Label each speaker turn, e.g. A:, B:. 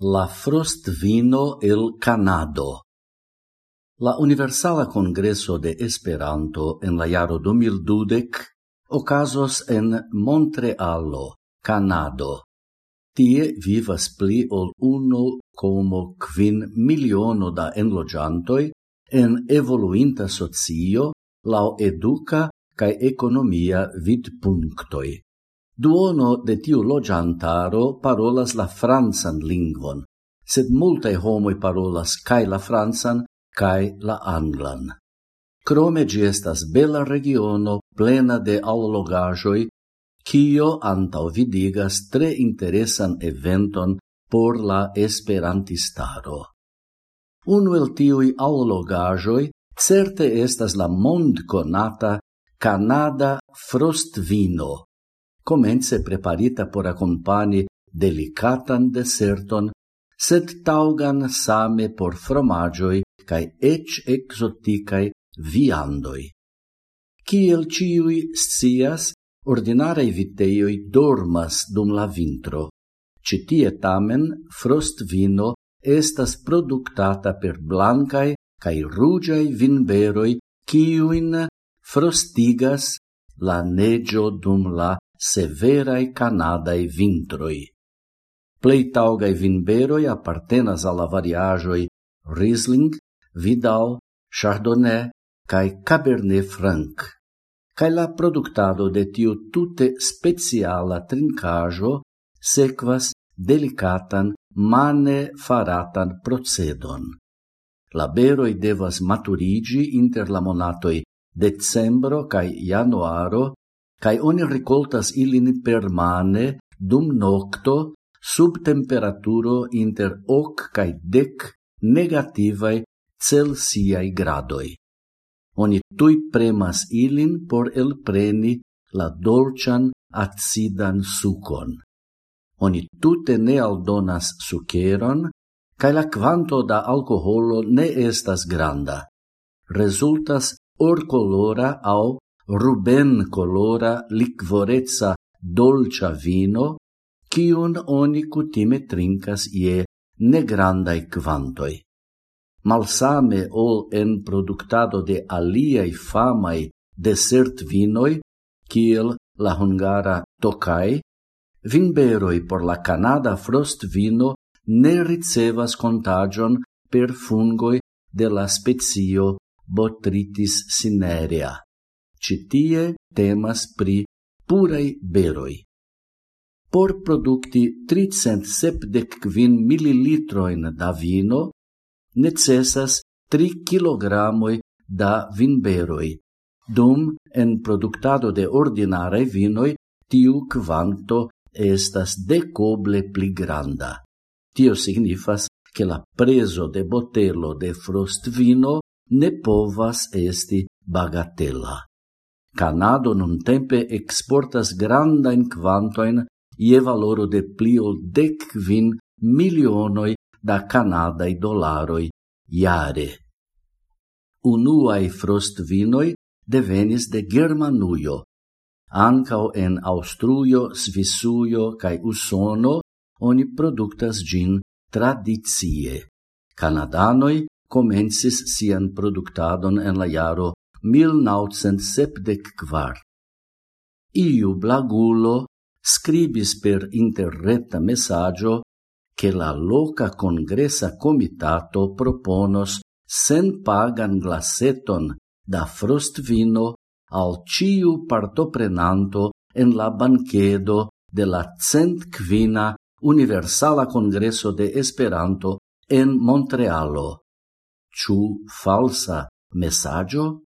A: La frostvino el Canado. La Universala Congreso de Esperanto en la jaro 2012 ocasos en Montrealo, Canado. Tie vivas pli ol uno como quin miliono da enlogiantoi en evoluinta socio lau educa cae economia vidpunctoi. Duono de tiu loĝantaro parolas la francan lingvon, sed multaj homoj parolas kaj la francan kaj la anglan. Krome ĝi estas bela regiono plena de allogaĵoj, kio antaŭvidigas tre interesan eventon por la esperantistaro. Unu el tiuj allogaĵoj certe estas la mondkonata Canada Frostvino, comence preparita por accompani delicatan deserton, sed taugan same por fromagioi cae ec exoticae viandoi. Ciel ciui scias, ordinarei viteioi dormas dum la vintro. Citie tamen frost vino estas productata per blancae cae rugiae vinberoi ciuin frostigas la negio dum la severae canadae vintroi. Plei taugae vinberoi appartenas alla variagioi Riesling, Vidal, Chardonnay cae Cabernet Franc. Cae la productado de tiu tute speciala trincajo sequas delicatan mane faratan procedon. La beroi devas maturigi inter la monatoi decembro cae januaro cae oni ricoltas ilin permane dum nocto sub temperaturo inter hoc cae dec negativae celsiae gradoi. Oni tui premas ilin por el preni la dolcian acidan sucon. Oni tute ne aldonas suceron, cae la quanto da alcoholo ne estas granda. Resultas or colora au ruben colora licvorezza dolcia vino, cion oni cutime trincas ie negrandai quantoi. Malsame ol en productado de aliai famai desert vinoi, kiel la hungara tocai, vinberoi por la Canada frost vino ne ricevas contagion per fungoi de la spezio Botrytis cinerea citie temas pri purai beroi. Por producti 375 mililitroin da vino, necessas 3 kilogramoi da vinberoi, dum en productado de ordinare vinoi tiu quanto estas decoble pli granda. Tio signifas che la preso de botelo de frost vino ne povas esti bagatella. Canado nun tempe exportas grandain quantoin ie valoro de pli ol dec vin milionoi da canadai dolaroi jare. Unuai frostvinoi devenis de Germanuio. Ancao en Austruio, Svisujo cae Usono oni productas gin tradizie. Canadanoi comensis sian productadon en la jaro 1974. Iu blagulo scribis per interreta messaggio che la loca congressa comitato proponos sen pagan glaseton da frostvino al ciu partoprenanto en la banchedo de la cent quina Universala Congreso de Esperanto en Montrealo. Ciu falsa messaggio?